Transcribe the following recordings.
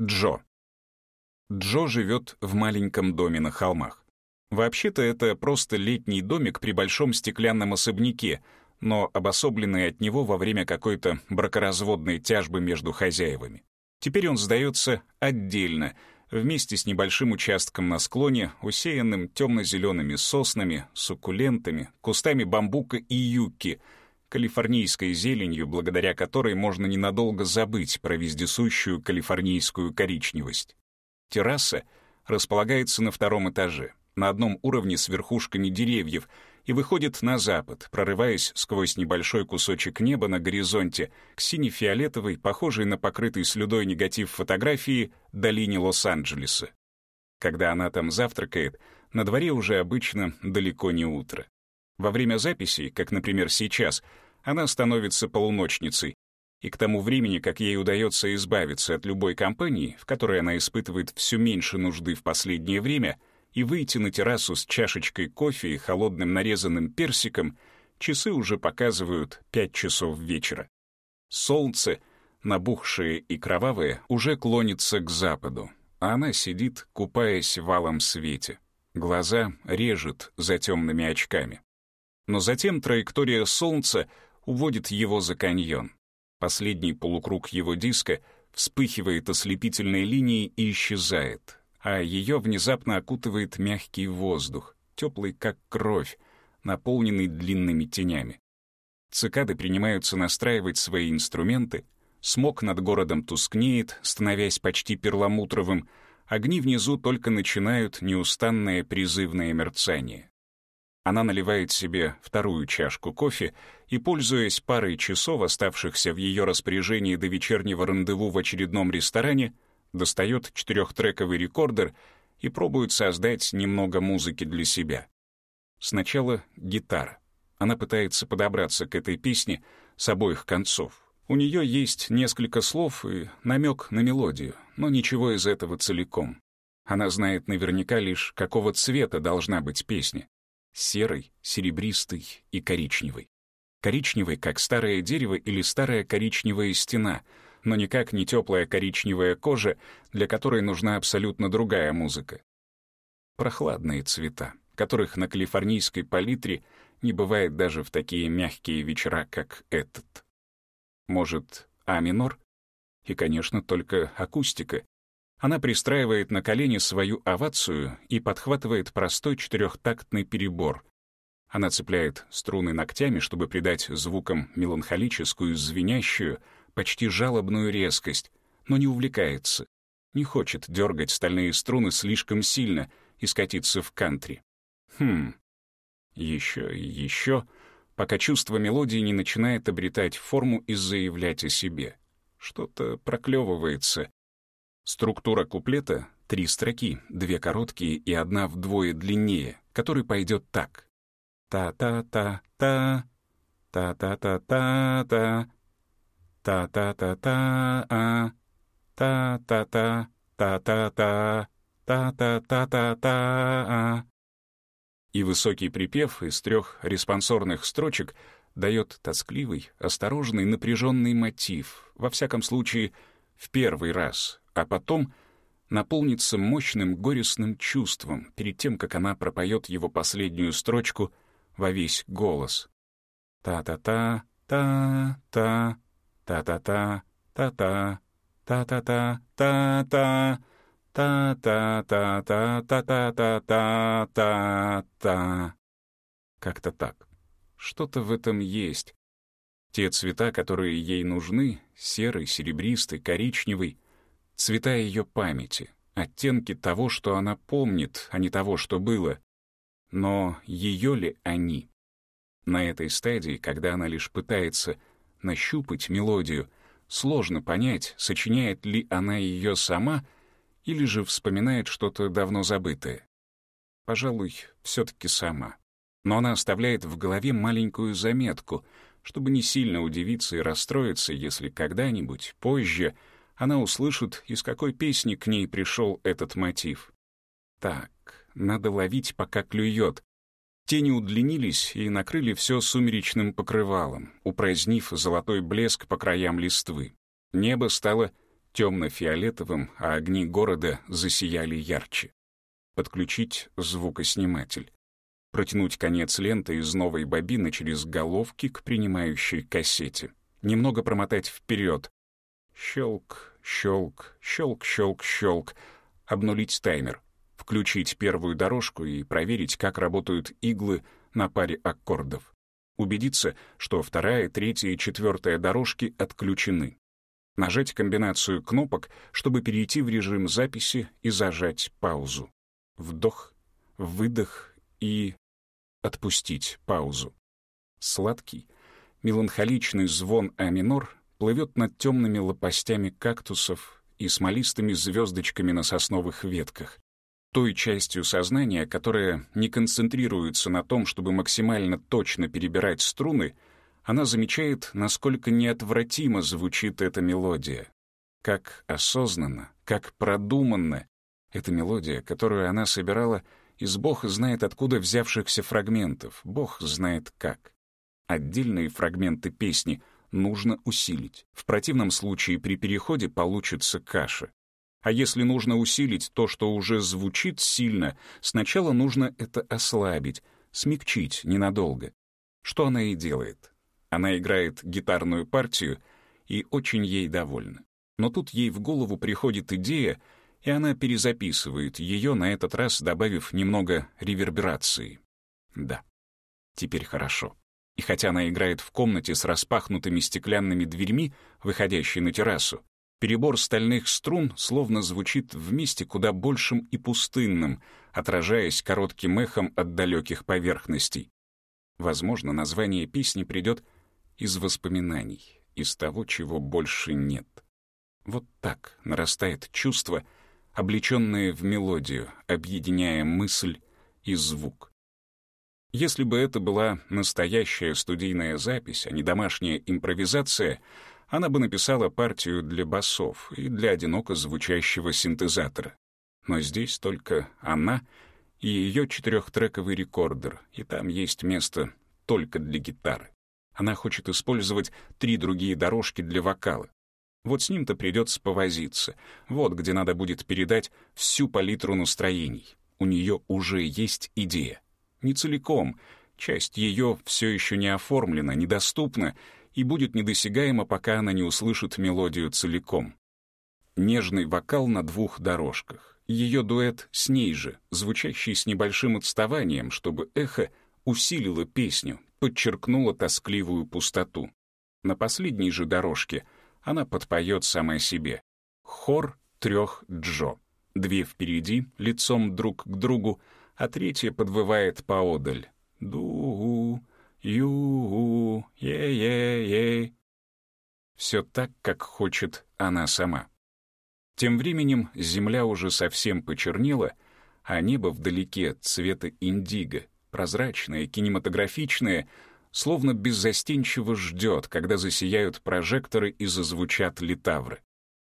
Джо. Джо живет в маленьком доме на холмах. Вообще-то это просто летний домик при большом стеклянном особняке, но обособленный от него во время какой-то бракоразводной тяжбы между хозяевами. Теперь он сдается отдельно, вместе с небольшим участком на склоне, усеянным темно-зелеными соснами, суккулентами, кустами бамбука и юкки, калифорнийской зеленью, благодаря которой можно ненадолго забыть про вездесущую калифорнийскую коричневость. Терраса располагается на втором этаже, на одном уровне с верхушками деревьев, и выходит на запад, прорываясь сквозь небольшой кусочек неба на горизонте к сине-фиолетовой, похожей на покрытый слюдой негатив фотографии, долине Лос-Анджелеса. Когда она там завтракает, на дворе уже обычно далеко не утро. Во время записей, как, например, сейчас, она становится полуночницей, и к тому времени, как ей удается избавиться от любой компании, в которой она испытывает все меньше нужды в последнее время — и выйти на террасу с чашечкой кофе и холодным нарезанным персиком, часы уже показывают пять часов вечера. Солнце, набухшее и кровавое, уже клонится к западу, а она сидит, купаясь в алом свете. Глаза режет за темными очками. Но затем траектория солнца уводит его за каньон. Последний полукруг его диска вспыхивает ослепительной линией и исчезает, а ее внезапно окутывает мягкий воздух, теплый как кровь, наполненный длинными тенями. Цикады принимаются настраивать свои инструменты, смог над городом тускнеет, становясь почти перламутровым, огни внизу только начинают неустанное призывное мерцание. Она наливает себе вторую чашку кофе и, пользуясь парой часов, оставшихся в ее распоряжении до вечернего рандеву в очередном ресторане, достает четырехтрековый рекордер и пробует создать немного музыки для себя. Сначала гитара. Она пытается подобраться к этой песне с обоих концов. У нее есть несколько слов и намек на мелодию, но ничего из этого целиком. Она знает наверняка лишь, какого цвета должна быть песня. Серый, серебристый и коричневый. Коричневый, как старое дерево или старая коричневая стена — но никак не теплая коричневая кожа, для которой нужна абсолютно другая музыка. Прохладные цвета, которых на калифорнийской палитре не бывает даже в такие мягкие вечера, как этот. Может, А минор? И, конечно, только акустика. Она пристраивает на колени свою овацию и подхватывает простой четырехтактный перебор. Она цепляет струны ногтями, чтобы придать звукам меланхолическую, звенящую, почти жалобную резкость, но не увлекается, не хочет дергать стальные струны слишком сильно и скатиться в кантри. Хм, еще и еще, пока чувство мелодии не начинает обретать форму и заявлять о себе. Что-то проклевывается. Структура куплета — три строки, две короткие и одна вдвое длиннее, который пойдет так. Та-та-та-та, та-та-та-та-та, Та-та-та-та-а, та-та-та, та-та-та, та-та-та-та-та-а. И высокий припев из трех респонсорных строчек дает тоскливый, осторожный, напряженный мотив, во всяком случае, в первый раз, а потом наполнится мощным горестным чувством перед тем, как она пропоет его последнюю строчку во весь голос. Та-та-та, та-та, Та-та-та, та-та, та-та-та, та-та, та-та-та-та-та-та-та-та. Как-то так. Что-то в этом есть. Те цвета, которые ей нужны, серый, серебристый, коричневый, цвета ее памяти, оттенки того, что она помнит, а не того, что было. Но ее ли они? На этой стадии, когда она лишь пытается нащупать мелодию, сложно понять, сочиняет ли она ее сама или же вспоминает что-то давно забытое. Пожалуй, все-таки сама. Но она оставляет в голове маленькую заметку, чтобы не сильно удивиться и расстроиться, если когда-нибудь, позже, она услышит, из какой песни к ней пришел этот мотив. Так, надо ловить, пока клюет, Тени удлинились и накрыли все сумеречным покрывалом, упразднив золотой блеск по краям листвы. Небо стало темно-фиолетовым, а огни города засияли ярче. Подключить звукосниматель. Протянуть конец ленты из новой бобины через головки к принимающей кассете. Немного промотать вперед. Щелк, щелк, щелк, щелк, щелк. Обнулить таймер. Включить первую дорожку и проверить, как работают иглы на паре аккордов. Убедиться, что вторая, третья и четвертая дорожки отключены. Нажать комбинацию кнопок, чтобы перейти в режим записи и зажать паузу. Вдох, выдох и отпустить паузу. Сладкий, меланхоличный звон А минор плывет над темными лопастями кактусов и смолистыми звездочками на сосновых ветках. Той частью сознания, которая не концентрируется на том, чтобы максимально точно перебирать струны, она замечает, насколько неотвратимо звучит эта мелодия. Как осознанно, как продуманно эта мелодия, которую она собирала из бог знает откуда взявшихся фрагментов, бог знает как. Отдельные фрагменты песни нужно усилить. В противном случае при переходе получится каша. А если нужно усилить то, что уже звучит сильно, сначала нужно это ослабить, смягчить ненадолго. Что она и делает. Она играет гитарную партию и очень ей довольна. Но тут ей в голову приходит идея, и она перезаписывает ее, на этот раз добавив немного реверберации. Да, теперь хорошо. И хотя она играет в комнате с распахнутыми стеклянными дверьми, выходящей на террасу, перебор стальных струн словно звучит в месте куда большим и пустынным, отражаясь коротким эхом от далеких поверхностей. Возможно, название песни придет из воспоминаний, из того, чего больше нет. Вот так нарастает чувство — облеченные в мелодию, объединяя мысль и звук. Если бы это была настоящая студийная запись, а не домашняя импровизация, она бы написала партию для басов и для одиноко звучащего синтезатора. Но здесь только она и ее четырехтрековый рекордер, и там есть место только для гитары. Она хочет использовать три другие дорожки для вокала. Вот с ним-то придется повозиться. Вот где надо будет передать всю палитру настроений. У нее уже есть идея. Не целиком. Часть ее все еще не оформлена, недоступна и будет недосягаема, пока она не услышит мелодию целиком. Нежный вокал на двух дорожках. Ее дуэт с ней же, звучащий с небольшим отставанием, чтобы эхо усилило песню, подчеркнуло тоскливую пустоту. На последней же дорожке — она подпоет сама себе. Хор трех Джо. Две впереди, лицом друг к другу, а третья подвывает поодаль. ду ю е-е-е. Все так, как хочет она сама. Тем временем земля уже совсем почернела, а небо вдалеке цвета индиго, прозрачное, кинематографичное — словно беззастенчиво ждет, когда засияют прожекторы и зазвучат литавры.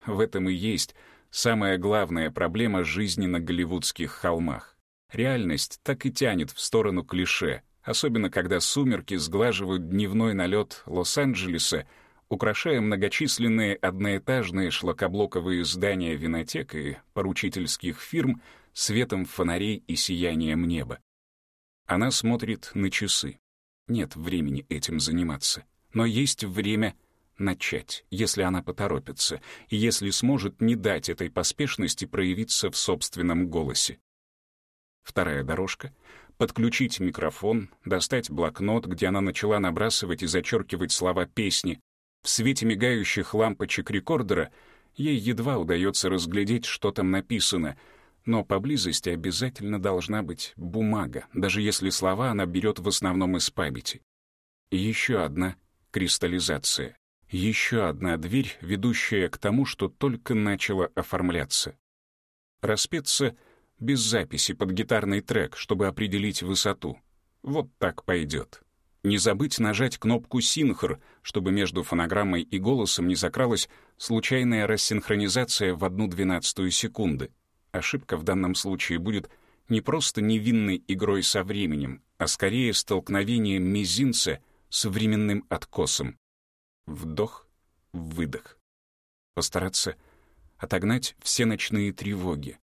В этом и есть самая главная проблема жизни на голливудских холмах. Реальность так и тянет в сторону клише, особенно когда сумерки сглаживают дневной налет Лос-Анджелеса, украшая многочисленные одноэтажные шлакоблоковые здания винотек и поручительских фирм светом фонарей и сиянием неба. Она смотрит на часы. Нет времени этим заниматься. Но есть время начать, если она поторопится, и если сможет не дать этой поспешности проявиться в собственном голосе. Вторая дорожка — подключить микрофон, достать блокнот, где она начала набрасывать и зачеркивать слова песни. В свете мигающих лампочек рекордера ей едва удается разглядеть, что там написано — но поблизости обязательно должна быть бумага, даже если слова она берет в основном из памяти. Еще одна кристаллизация. Еще одна дверь, ведущая к тому, что только начало оформляться. Распеться без записи под гитарный трек, чтобы определить высоту. Вот так пойдет. Не забыть нажать кнопку «Синхр», чтобы между фонограммой и голосом не закралась случайная рассинхронизация в одну двенадцатую секунды. Ошибка в данном случае будет не просто невинной игрой со временем, а скорее столкновением мизинца с временным откосом. Вдох, выдох. Постараться отогнать все ночные тревоги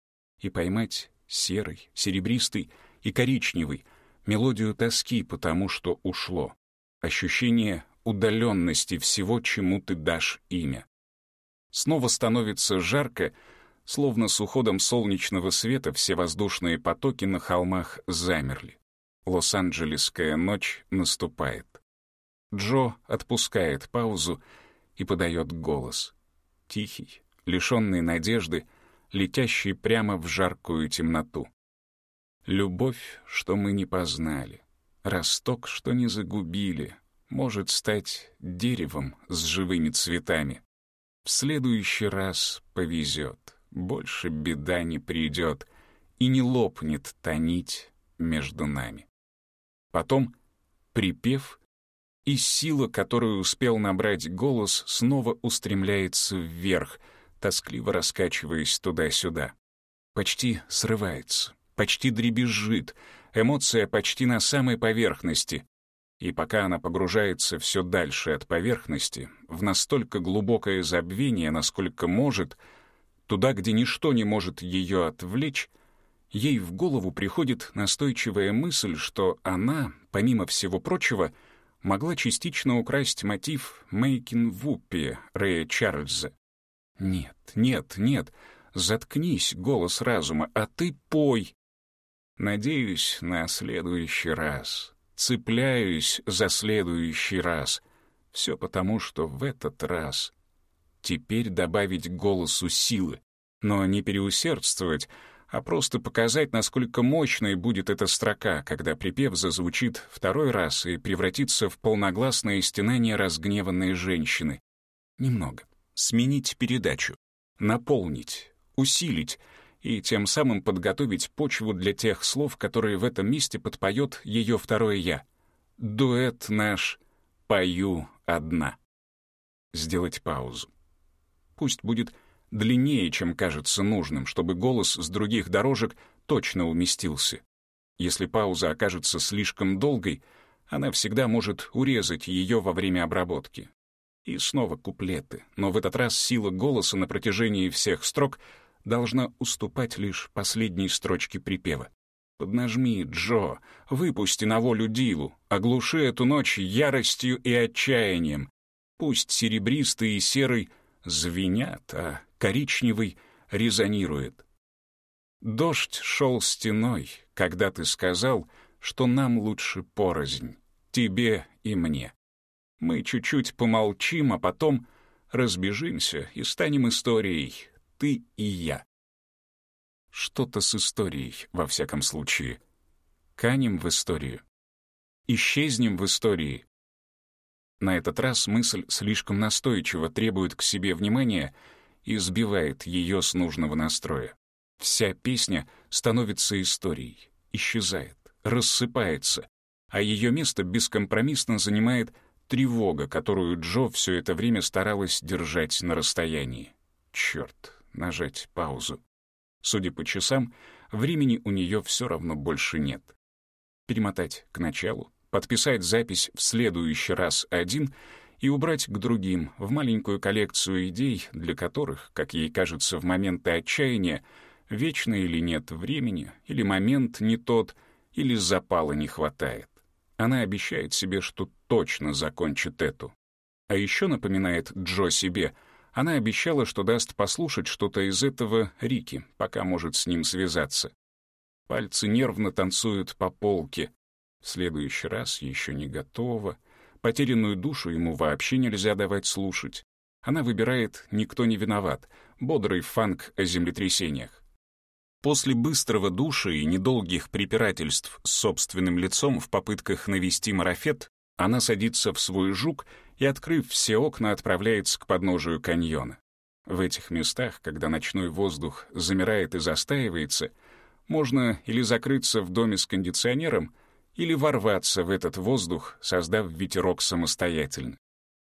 и поймать серый, серебристый и коричневый мелодию тоски потому, что ушло, ощущение удаленности всего, чему ты дашь имя. Снова становится жарко, словно с уходом солнечного света все воздушные потоки на холмах замерли. Лос-Анджелесская ночь наступает. Джо отпускает паузу и подает голос. Тихий, лишенный надежды, летящий прямо в жаркую темноту. Любовь, что мы не познали, росток, что не загубили, может стать деревом с живыми цветами. В следующий раз повезет, больше беда не придет и не лопнет тонить между нами. Потом припев, и сила, которую успел набрать голос, снова устремляется вверх, тоскливо раскачиваясь туда-сюда. Почти срывается, почти дребезжит, эмоция почти на самой поверхности. И пока она погружается все дальше от поверхности, в настолько глубокое забвение, насколько может, туда, где ничто не может ее отвлечь, ей в голову приходит настойчивая мысль, что она, помимо всего прочего, могла частично украсть мотив «Мейкин Вуппи» Рэя Чарльза. «Нет, нет, нет, заткнись, голос разума, а ты пой!» Надеюсь на следующий раз, цепляюсь за следующий раз. Все потому, что в этот раз теперь добавить голосу силы, но не переусердствовать, а просто показать, насколько мощной будет эта строка, когда припев зазвучит второй раз и превратится в полногласное стенание разгневанной женщины. Немного. Сменить передачу. Наполнить. Усилить. И тем самым подготовить почву для тех слов, которые в этом месте подпоет ее второе «я». Дуэт наш «Пою одна». Сделать паузу. Пусть будет длиннее, чем кажется нужным, чтобы голос с других дорожек точно уместился. Если пауза окажется слишком долгой, она всегда может урезать ее во время обработки. И снова куплеты, но в этот раз сила голоса на протяжении всех строк должна уступать лишь последней строчке припева. Поднажми, Джо, выпусти на волю Дилу, оглуши эту ночь яростью и отчаянием. Пусть серебристый и серый звенят, а коричневый резонирует. Дождь шел стеной, когда ты сказал, что нам лучше порознь, тебе и мне. Мы чуть-чуть помолчим, а потом разбежимся и станем историей, ты и я. Что-то с историей, во всяком случае. Канем в историю. Исчезнем в истории. На этот раз мысль слишком настойчиво требует к себе внимания — и сбивает ее с нужного настроя. Вся песня становится историей, исчезает, рассыпается, а ее место бескомпромиссно занимает тревога, которую Джо все это время старалась держать на расстоянии. Черт, нажать паузу. Судя по часам, времени у нее все равно больше нет. Перемотать к началу, подписать запись в следующий раз один — и убрать к другим, в маленькую коллекцию идей, для которых, как ей кажется в моменты отчаяния, вечно или нет времени, или момент не тот, или запала не хватает. Она обещает себе, что точно закончит эту. А еще напоминает Джо себе, она обещала, что даст послушать что-то из этого Рики, пока может с ним связаться. Пальцы нервно танцуют по полке. В следующий раз еще не готова — Потерянную душу ему вообще нельзя давать слушать. Она выбирает «Никто не виноват», бодрый фанк о землетрясениях. После быстрого душа и недолгих препирательств с собственным лицом в попытках навести марафет, она садится в свой жук и, открыв все окна, отправляется к подножию каньона. В этих местах, когда ночной воздух замирает и застаивается, можно или закрыться в доме с кондиционером, или ворваться в этот воздух, создав ветерок самостоятельно.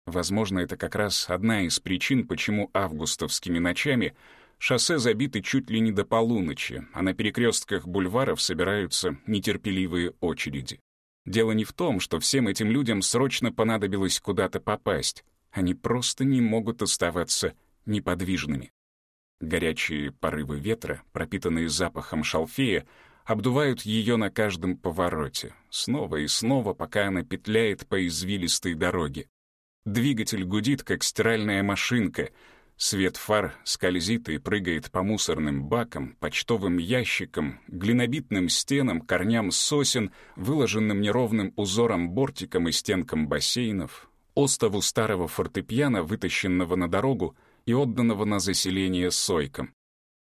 Возможно, это как раз одна из причин, почему августовскими ночами шоссе забиты чуть ли не до полуночи, а на перекрестках бульваров собираются нетерпеливые очереди. Дело не в том, что всем этим людям срочно понадобилось куда-то попасть. Они просто не могут оставаться неподвижными. Горячие порывы ветра, пропитанные запахом шалфея, обдувают ее на каждом повороте, снова и снова, пока она петляет по извилистой дороге. Двигатель гудит, как стиральная машинка. Свет фар скользит и прыгает по мусорным бакам, почтовым ящикам, глинобитным стенам, корням сосен, выложенным неровным узором бортиком и стенкам бассейнов, остову старого фортепиано, вытащенного на дорогу и отданного на заселение сойкам.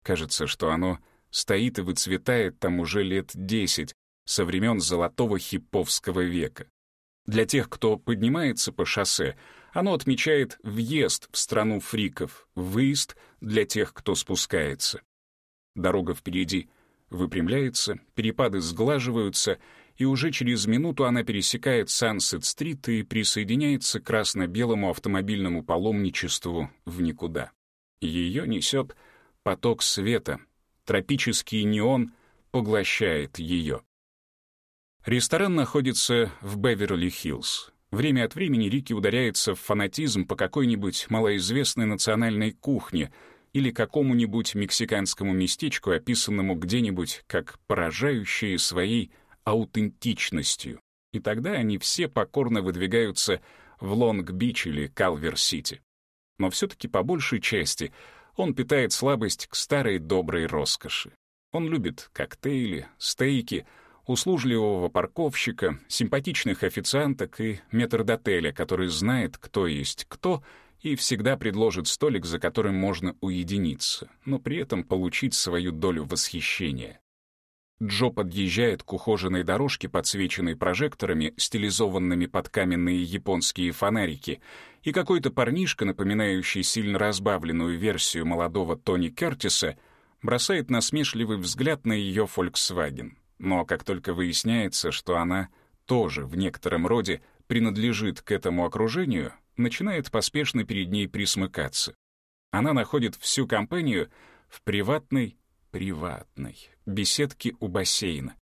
Кажется, что оно стоит и выцветает там уже лет десять, со времен золотого хиповского века. Для тех, кто поднимается по шоссе, оно отмечает въезд в страну фриков, выезд для тех, кто спускается. Дорога впереди выпрямляется, перепады сглаживаются, и уже через минуту она пересекает Сансет-стрит и присоединяется к красно-белому автомобильному паломничеству в никуда. Ее несет поток света, тропический неон поглощает ее. Ресторан находится в Беверли-Хиллз. Время от времени Рики ударяется в фанатизм по какой-нибудь малоизвестной национальной кухне или какому-нибудь мексиканскому местечку, описанному где-нибудь как поражающее своей аутентичностью. И тогда они все покорно выдвигаются в Лонг-Бич или Калвер-Сити. Но все-таки по большей части он питает слабость к старой доброй роскоши. Он любит коктейли, стейки, услужливого парковщика, симпатичных официанток и метрдотеля, который знает, кто есть кто, и всегда предложит столик, за которым можно уединиться, но при этом получить свою долю восхищения. Джо подъезжает к ухоженной дорожке, подсвеченной прожекторами, стилизованными под каменные японские фонарики, и какой-то парнишка, напоминающий сильно разбавленную версию молодого Тони Кертиса, бросает насмешливый взгляд на ее Volkswagen. Но как только выясняется, что она тоже в некотором роде принадлежит к этому окружению, начинает поспешно перед ней присмыкаться. Она находит всю компанию в приватной приватной, беседке у бассейна.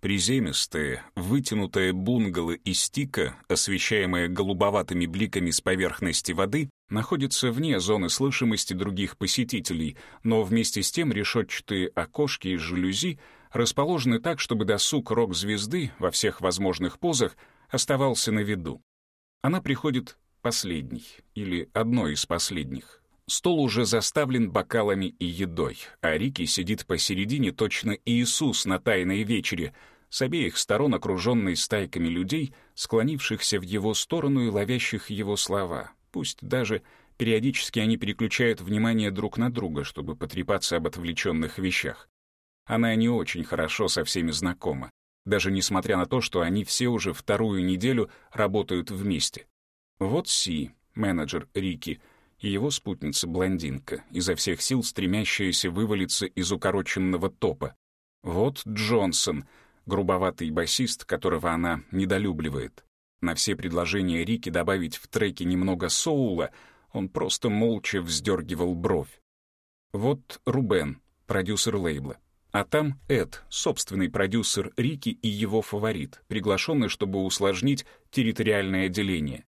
Приземистые, вытянутые бунгало из стика, освещаемые голубоватыми бликами с поверхности воды, находятся вне зоны слышимости других посетителей, но вместе с тем решетчатые окошки и жалюзи расположены так, чтобы досуг рок-звезды во всех возможных позах оставался на виду. Она приходит последней, или одной из последних. Стол уже заставлен бокалами и едой, а Рики сидит посередине точно Иисус на Тайной вечере, с обеих сторон окруженный стайками людей, склонившихся в его сторону и ловящих его слова. Пусть даже периодически они переключают внимание друг на друга, чтобы потрепаться об отвлеченных вещах. Она не очень хорошо со всеми знакома, даже несмотря на то, что они все уже вторую неделю работают вместе. Вот Си, менеджер Рики, и его спутница-блондинка, изо всех сил стремящаяся вывалиться из укороченного топа. Вот Джонсон, грубоватый басист, которого она недолюбливает. На все предложения Рики добавить в треке немного соула он просто молча вздергивал бровь. Вот Рубен, продюсер лейбла. А там Эд, собственный продюсер Рики и его фаворит, приглашенный, чтобы усложнить территориальное деление.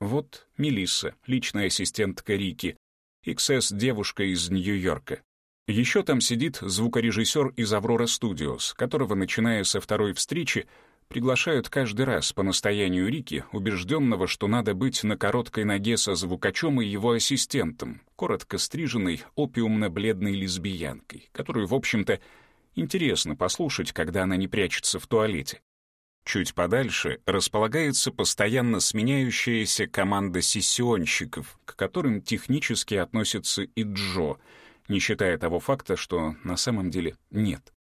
Вот Мелисса, личная ассистентка Рики, XS-девушка из Нью-Йорка. Еще там сидит звукорежиссер из Аврора Studios, которого, начиная со второй встречи, приглашают каждый раз по настоянию Рики, убежденного, что надо быть на короткой ноге со звукачом и его ассистентом, коротко стриженной, опиумно-бледной лесбиянкой, которую, в общем-то, интересно послушать, когда она не прячется в туалете. Чуть подальше располагается постоянно сменяющаяся команда сессионщиков, к которым технически относится и Джо, не считая того факта, что на самом деле нет.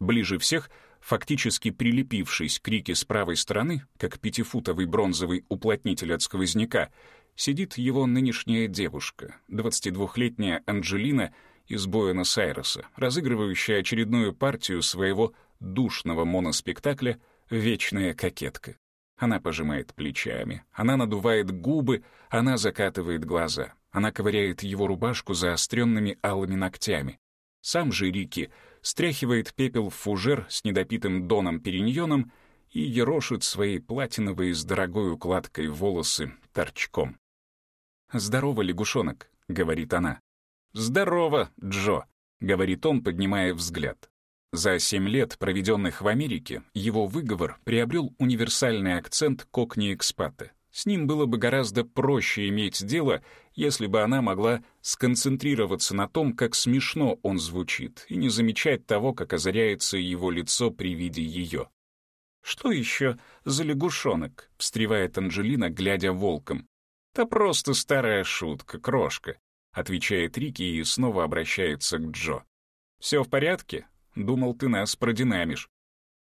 Ближе всех, фактически прилепившись к Рике с правой стороны, как пятифутовый бронзовый уплотнитель от сквозняка, сидит его нынешняя девушка, 22-летняя Анджелина из Буэнос-Айреса, разыгрывающая очередную партию своего душного моноспектакля вечная кокетка. Она пожимает плечами, она надувает губы, она закатывает глаза, она ковыряет его рубашку заостренными алыми ногтями. Сам же Рики стряхивает пепел в фужер с недопитым доном периньоном и ерошит свои платиновые с дорогой укладкой волосы торчком. «Здорово, лягушонок», — говорит она. «Здорово, Джо», — говорит он, поднимая взгляд. За семь лет, проведенных в Америке, его выговор приобрел универсальный акцент кокни-экспата. С ним было бы гораздо проще иметь дело, если бы она могла сконцентрироваться на том, как смешно он звучит, и не замечать того, как озаряется его лицо при виде ее. «Что еще за лягушонок?» — встревает Анджелина, глядя волком. «Да просто старая шутка, крошка», — отвечает Рики и снова обращается к Джо. «Все в порядке? Думал, ты нас продинамишь.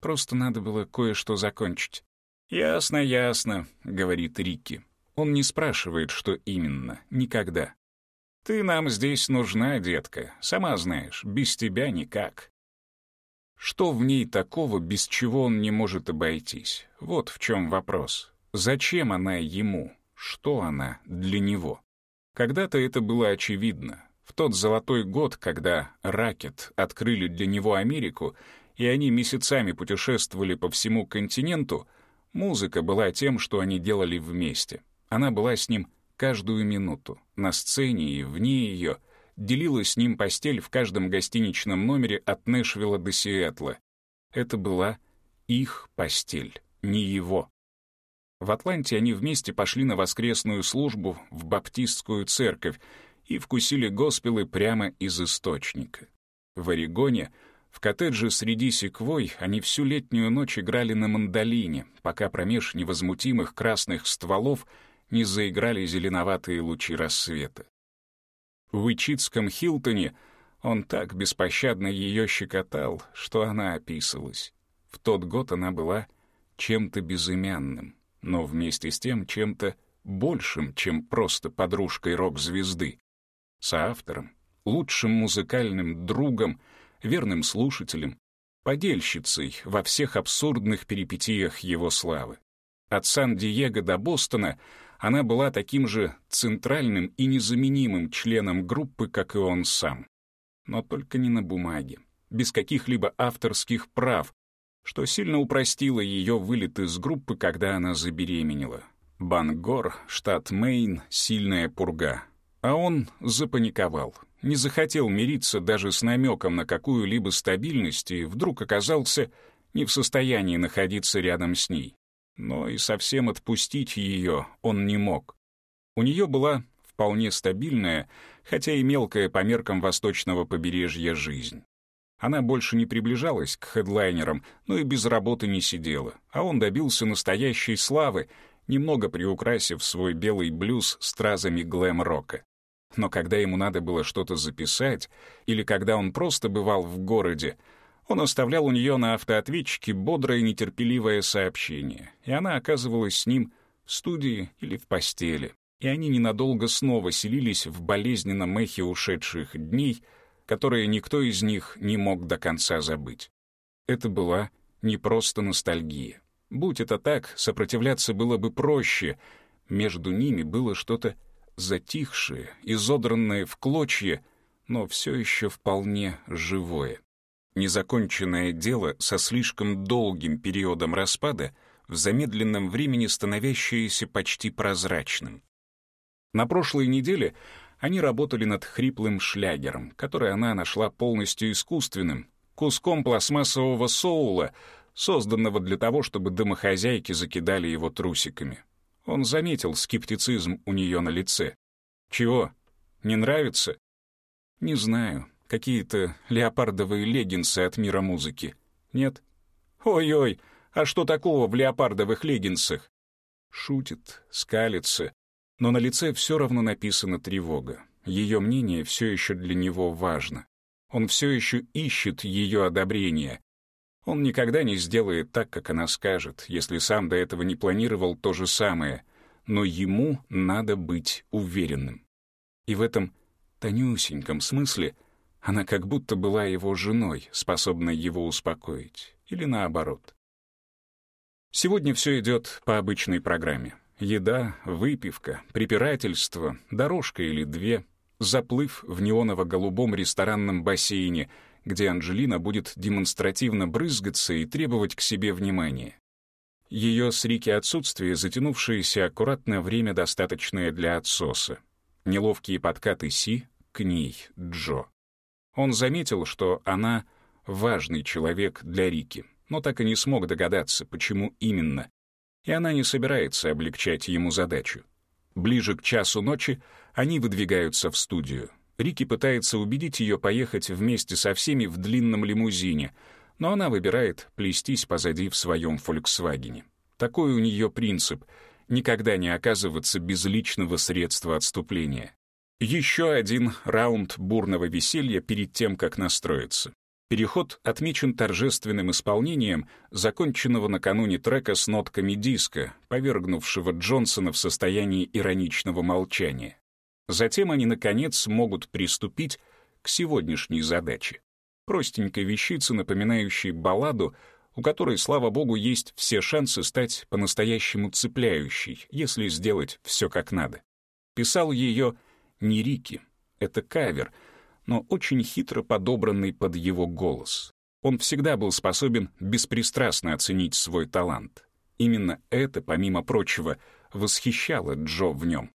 Просто надо было кое-что закончить». «Ясно, ясно», — говорит Рикки. Он не спрашивает, что именно, никогда. «Ты нам здесь нужна, детка, сама знаешь, без тебя никак». Что в ней такого, без чего он не может обойтись? Вот в чем вопрос. Зачем она ему? Что она для него? Когда-то это было очевидно. В тот золотой год, когда «Ракет» открыли для него Америку, и они месяцами путешествовали по всему континенту, музыка была тем, что они делали вместе. Она была с ним каждую минуту, на сцене и вне ее — делила с ним постель в каждом гостиничном номере от Нэшвилла до Сиэтла. Это была их постель, не его. В Атланте они вместе пошли на воскресную службу в баптистскую церковь и вкусили госпелы прямо из источника. В Орегоне, в коттедже среди секвой, они всю летнюю ночь играли на мандолине, пока промеж невозмутимых красных стволов не заиграли зеленоватые лучи рассвета. В Ичитском Хилтоне он так беспощадно ее щекотал, что она описалась. В тот год она была чем-то безымянным, но вместе с тем чем-то большим, чем просто подружкой рок-звезды. Соавтором, лучшим музыкальным другом, верным слушателем, подельщицей во всех абсурдных перипетиях его славы. От Сан-Диего до Бостона она была таким же центральным и незаменимым членом группы, как и он сам. Но только не на бумаге, без каких-либо авторских прав, что сильно упростило ее вылет из группы, когда она забеременела. Бангор, штат Мэйн, сильная пурга. А он запаниковал, не захотел мириться даже с намеком на какую-либо стабильность и вдруг оказался не в состоянии находиться рядом с ней но и совсем отпустить ее он не мог. У нее была вполне стабильная, хотя и мелкая по меркам восточного побережья жизнь. Она больше не приближалась к хедлайнерам, но и без работы не сидела, а он добился настоящей славы, немного приукрасив свой белый блюз стразами глэм-рока. Но когда ему надо было что-то записать, или когда он просто бывал в городе, он оставлял у нее на автоответчике бодрое нетерпеливое сообщение, и она оказывалась с ним в студии или в постели, и они ненадолго снова селились в болезненном эхе ушедших дней, которые никто из них не мог до конца забыть. Это была не просто ностальгия. Будь это так, сопротивляться было бы проще. Между ними было что-то затихшее, изодранное в клочья, но все еще вполне живое. Незаконченное дело со слишком долгим периодом распада, в замедленном времени становящееся почти прозрачным. На прошлой неделе они работали над хриплым шлягером, который она нашла полностью искусственным, куском пластмассового соула, созданного для того, чтобы домохозяйки закидали его трусиками. Он заметил скептицизм у нее на лице. «Чего? Не нравится?» «Не знаю какие-то леопардовые леггинсы от мира музыки. Нет? Ой-ой, а что такого в леопардовых леггинсах? Шутит, скалится, но на лице все равно написана тревога. Ее мнение все еще для него важно. Он все еще ищет ее одобрения. Он никогда не сделает так, как она скажет, если сам до этого не планировал то же самое, но ему надо быть уверенным. И в этом тонюсеньком смысле — она как будто была его женой, способной его успокоить. Или наоборот. Сегодня все идет по обычной программе. Еда, выпивка, препирательство, дорожка или две, заплыв в неоново-голубом ресторанном бассейне, где Анжелина будет демонстративно брызгаться и требовать к себе внимания. Ее с Рики отсутствие, затянувшееся аккуратное время, достаточное для отсоса. Неловкие подкаты Си, к ней Джо. Он заметил, что она важный человек для Рики, но так и не смог догадаться, почему именно. И она не собирается облегчать ему задачу. Ближе к часу ночи они выдвигаются в студию. Рики пытается убедить ее поехать вместе со всеми в длинном лимузине, но она выбирает плестись позади в своем «Фольксвагене». Такой у нее принцип — никогда не оказываться без личного средства отступления. Еще один раунд бурного веселья перед тем, как настроиться. Переход отмечен торжественным исполнением законченного накануне трека с нотками диска, повергнувшего Джонсона в состоянии ироничного молчания. Затем они, наконец, могут приступить к сегодняшней задаче. Простенькой вещице, напоминающей балладу, у которой, слава богу, есть все шансы стать по-настоящему цепляющей, если сделать все как надо. Писал ее не Рики. Это кавер, но очень хитро подобранный под его голос. Он всегда был способен беспристрастно оценить свой талант. Именно это, помимо прочего, восхищало Джо в нем.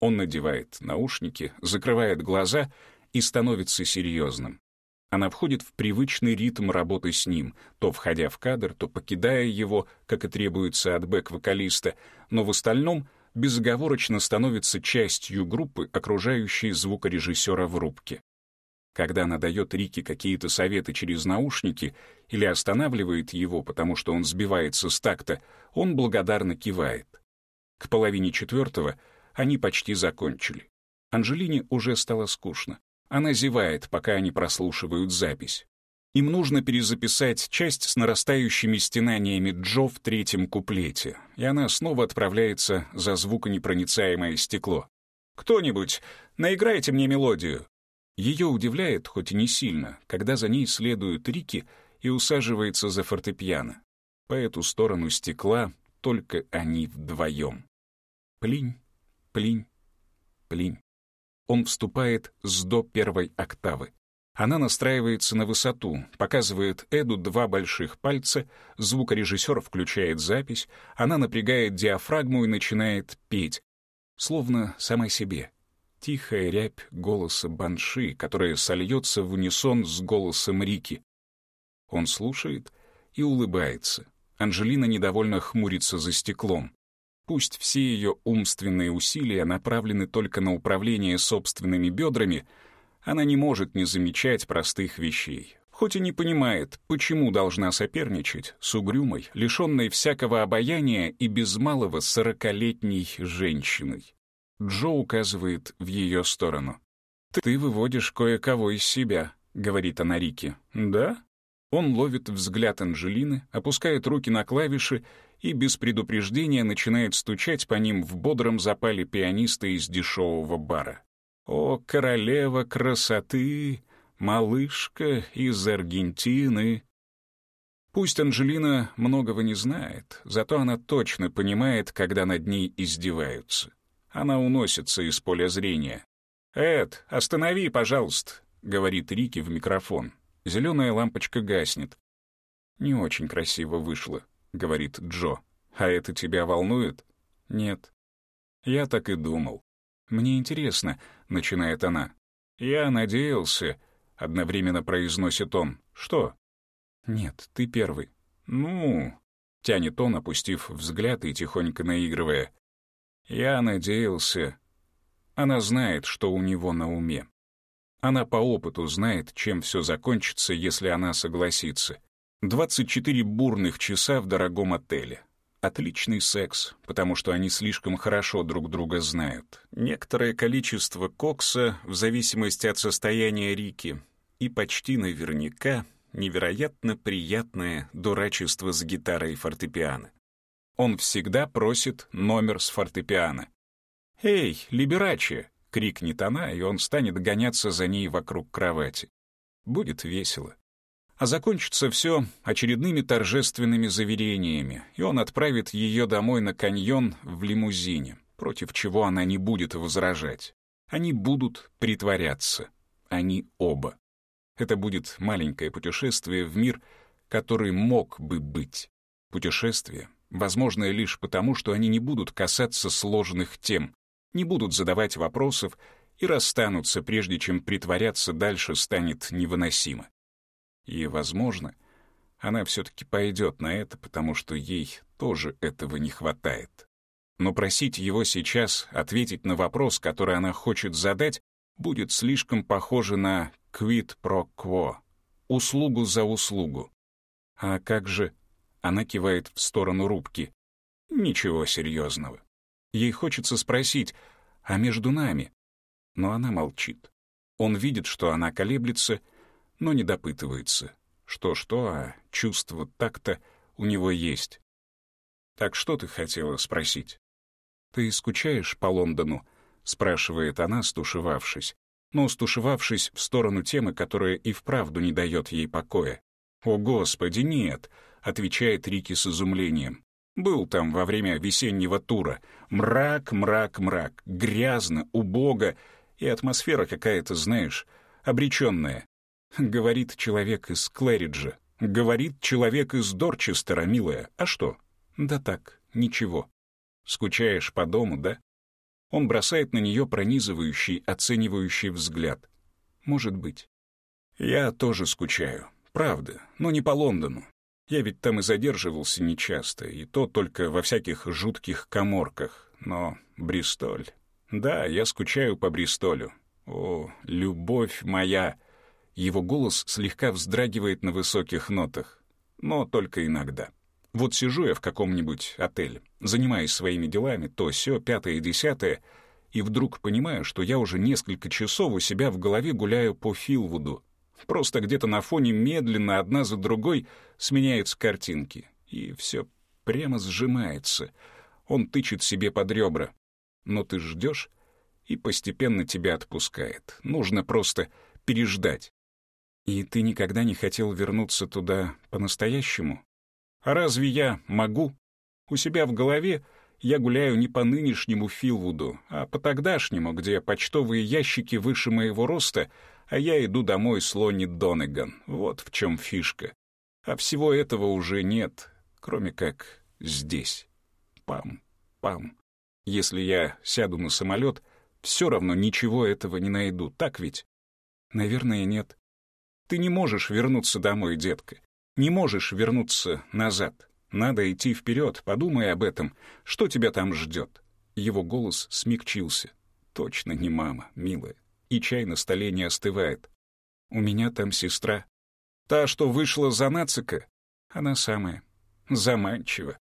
Он надевает наушники, закрывает глаза и становится серьезным. Она входит в привычный ритм работы с ним, то входя в кадр, то покидая его, как и требуется от бэк-вокалиста, но в остальном безоговорочно становится частью группы, окружающей звукорежиссера в рубке. Когда она дает Рике какие-то советы через наушники или останавливает его, потому что он сбивается с такта, он благодарно кивает. К половине четвертого они почти закончили. Анжелине уже стало скучно. Она зевает, пока они прослушивают запись. Им нужно перезаписать часть с нарастающими стенаниями Джо в третьем куплете, и она снова отправляется за звуконепроницаемое стекло. «Кто-нибудь, наиграйте мне мелодию!» Ее удивляет, хоть и не сильно, когда за ней следует Рики и усаживается за фортепиано. По эту сторону стекла только они вдвоем. Плинь, плинь, плинь. Он вступает с до первой октавы. Она настраивается на высоту, показывает Эду два больших пальца, звукорежиссер включает запись, она напрягает диафрагму и начинает петь, словно сама себе. Тихая рябь голоса Банши, которая сольется в унисон с голосом Рики. Он слушает и улыбается. Анжелина недовольно хмурится за стеклом. Пусть все ее умственные усилия направлены только на управление собственными бедрами — она не может не замечать простых вещей, хоть и не понимает, почему должна соперничать с угрюмой, лишенной всякого обаяния и без малого сорокалетней женщиной. Джо указывает в ее сторону. «Ты выводишь кое-кого из себя», — говорит она Рике. «Да?» Он ловит взгляд Анжелины, опускает руки на клавиши и без предупреждения начинает стучать по ним в бодром запале пианиста из дешевого бара. О, королева красоты, малышка из Аргентины. Пусть Анжелина многого не знает, зато она точно понимает, когда над ней издеваются. Она уносится из поля зрения. «Эд, останови, пожалуйста», — говорит Рики в микрофон. Зеленая лампочка гаснет. «Не очень красиво вышло», — говорит Джо. «А это тебя волнует?» «Нет». «Я так и думал. Мне интересно, — начинает она. «Я надеялся», — одновременно произносит он. «Что?» «Нет, ты первый». «Ну...» — тянет он, опустив взгляд и тихонько наигрывая. «Я надеялся...» Она знает, что у него на уме. Она по опыту знает, чем все закончится, если она согласится. 24 бурных часа в дорогом отеле. Отличный секс, потому что они слишком хорошо друг друга знают. Некоторое количество кокса в зависимости от состояния Рики. И почти наверняка невероятно приятное дурачество с гитарой и фортепиано. Он всегда просит номер с фортепиано. «Эй, Либерачи!» — крикнет она, и он станет гоняться за ней вокруг кровати. Будет весело а закончится все очередными торжественными заверениями, и он отправит ее домой на каньон в лимузине, против чего она не будет возражать. Они будут притворяться. Они оба. Это будет маленькое путешествие в мир, который мог бы быть. Путешествие, возможное лишь потому, что они не будут касаться сложных тем, не будут задавать вопросов и расстанутся, прежде чем притворяться дальше станет невыносимо. И, возможно, она все-таки пойдет на это, потому что ей тоже этого не хватает. Но просить его сейчас ответить на вопрос, который она хочет задать, будет слишком похоже на «quid pro quo» — услугу за услугу. А как же... Она кивает в сторону рубки. Ничего серьезного. Ей хочется спросить, а между нами? Но она молчит. Он видит, что она колеблется, но не допытывается. Что-что, а чувство так-то у него есть. «Так что ты хотела спросить?» «Ты скучаешь по Лондону?» — спрашивает она, стушевавшись. Но стушевавшись в сторону темы, которая и вправду не дает ей покоя. «О, Господи, нет!» — отвечает Рики с изумлением. «Был там во время весеннего тура. Мрак, мрак, мрак. Грязно, убого. И атмосфера какая-то, знаешь, обреченная. Говорит человек из Клэриджа. Говорит человек из Дорчестера, милая. А что? Да так, ничего. Скучаешь по дому, да? Он бросает на нее пронизывающий, оценивающий взгляд. Может быть. Я тоже скучаю. Правда, но не по Лондону. Я ведь там и задерживался нечасто, и то только во всяких жутких коморках. Но Бристоль... Да, я скучаю по Бристолю. О, любовь моя! Его голос слегка вздрагивает на высоких нотах. Но только иногда. Вот сижу я в каком-нибудь отеле, занимаюсь своими делами, то все пятое и десятое, и вдруг понимаю, что я уже несколько часов у себя в голове гуляю по Филвуду, Просто где-то на фоне медленно одна за другой сменяются картинки. И все прямо сжимается. Он тычет себе под ребра. Но ты ждешь, и постепенно тебя отпускает. Нужно просто переждать. И ты никогда не хотел вернуться туда по-настоящему? А разве я могу? У себя в голове я гуляю не по нынешнему Филвуду, а по тогдашнему, где почтовые ящики выше моего роста — а я иду домой с Лонни Донеган. Вот в чем фишка. А всего этого уже нет, кроме как здесь. Пам, пам. Если я сяду на самолет, все равно ничего этого не найду, так ведь? Наверное, нет. Ты не можешь вернуться домой, детка. Не можешь вернуться назад. Надо идти вперед, подумай об этом. Что тебя там ждет? Его голос смягчился. Точно не мама, милая и чай на столе не остывает. У меня там сестра. Та, что вышла за нацика, она самая. Заманчиво.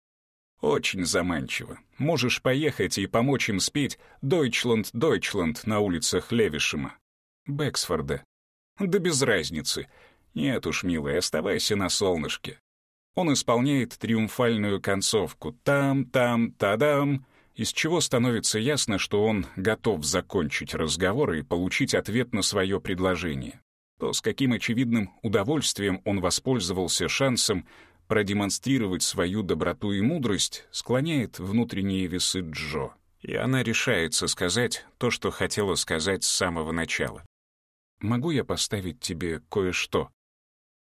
Очень заманчиво. Можешь поехать и помочь им спеть «Дойчланд, Дойчланд» на улицах Левишема. Бэксфорда. Да без разницы. Нет уж, милая, оставайся на солнышке. Он исполняет триумфальную концовку «Там-там, тадам», из чего становится ясно, что он готов закончить разговор и получить ответ на свое предложение. То, с каким очевидным удовольствием он воспользовался шансом продемонстрировать свою доброту и мудрость, склоняет внутренние весы Джо. И она решается сказать то, что хотела сказать с самого начала. «Могу я поставить тебе кое-что?»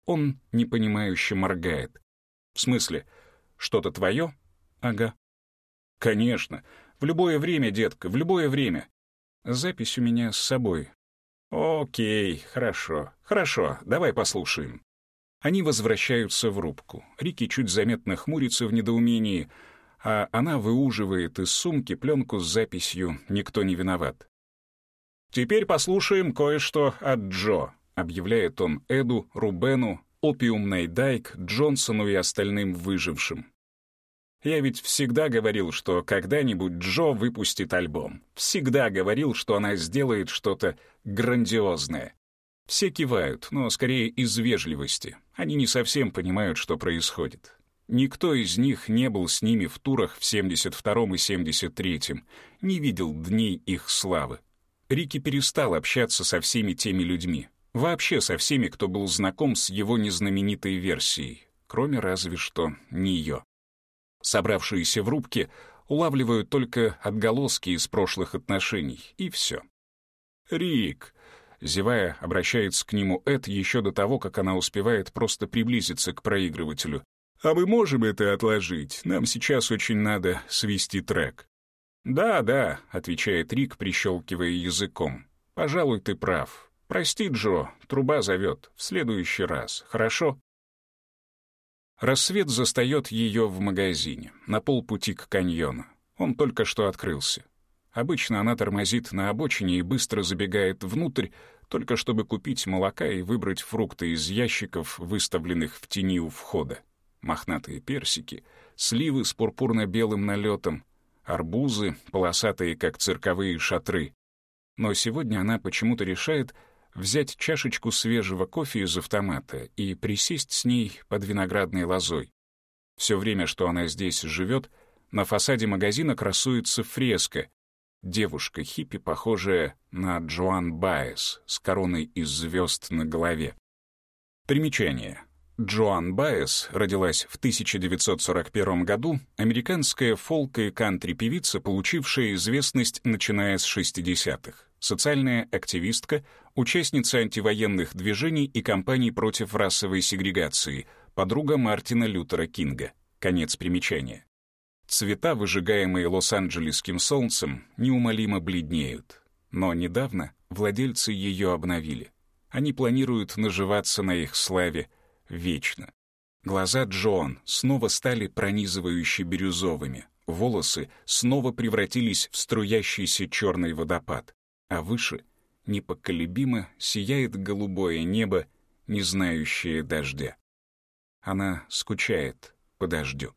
Он непонимающе моргает. «В смысле, что-то твое?» «Ага. «Конечно. В любое время, детка, в любое время. Запись у меня с собой». «Окей, хорошо, хорошо, давай послушаем». Они возвращаются в рубку. Рики чуть заметно хмурится в недоумении, а она выуживает из сумки пленку с записью «Никто не виноват». «Теперь послушаем кое-что от Джо», — объявляет он Эду, Рубену, Опиумной Дайк, Джонсону и остальным выжившим. Я ведь всегда говорил, что когда-нибудь Джо выпустит альбом. Всегда говорил, что она сделает что-то грандиозное. Все кивают, но скорее из вежливости. Они не совсем понимают, что происходит. Никто из них не был с ними в турах в 72-м и 73-м, не видел дней их славы. Рики перестал общаться со всеми теми людьми. Вообще со всеми, кто был знаком с его незнаменитой версией, кроме разве что нее. Собравшиеся в рубке улавливают только отголоски из прошлых отношений, и все. «Рик», — зевая, обращается к нему Эд еще до того, как она успевает просто приблизиться к проигрывателю. «А мы можем это отложить? Нам сейчас очень надо свести трек». «Да, да», — отвечает Рик, прищелкивая языком. Пожалуй, ты прав. Прости, Джо, труба зовет. В следующий раз, хорошо?» Рассвет застает ее в магазине, на полпути к каньону. Он только что открылся. Обычно она тормозит на обочине и быстро забегает внутрь, только чтобы купить молока и выбрать фрукты из ящиков, выставленных в тени у входа. Мохнатые персики, сливы с пурпурно-белым налетом, арбузы, полосатые, как цирковые шатры. Но сегодня она почему-то решает взять чашечку свежего кофе из автомата и присесть с ней под виноградной лозой. Все время, что она здесь живет, на фасаде магазина красуется фреска. Девушка-хиппи, похожая на Джоан Баес с короной из звезд на голове. Примечание. Джоан Баес родилась в 1941 году, американская фолк- и кантри-певица, получившая известность начиная с 60-х, социальная активистка, участница антивоенных движений и кампаний против расовой сегрегации, подруга Мартина Лютера Кинга. Конец примечания. Цвета, выжигаемые Лос-Анджелесским солнцем, неумолимо бледнеют. Но недавно владельцы ее обновили. Они планируют наживаться на их славе вечно. Глаза Джон снова стали пронизывающе бирюзовыми, волосы снова превратились в струящийся черный водопад, а выше непоколебимо сияет голубое небо, не знающее дождя. Она скучает по дождю.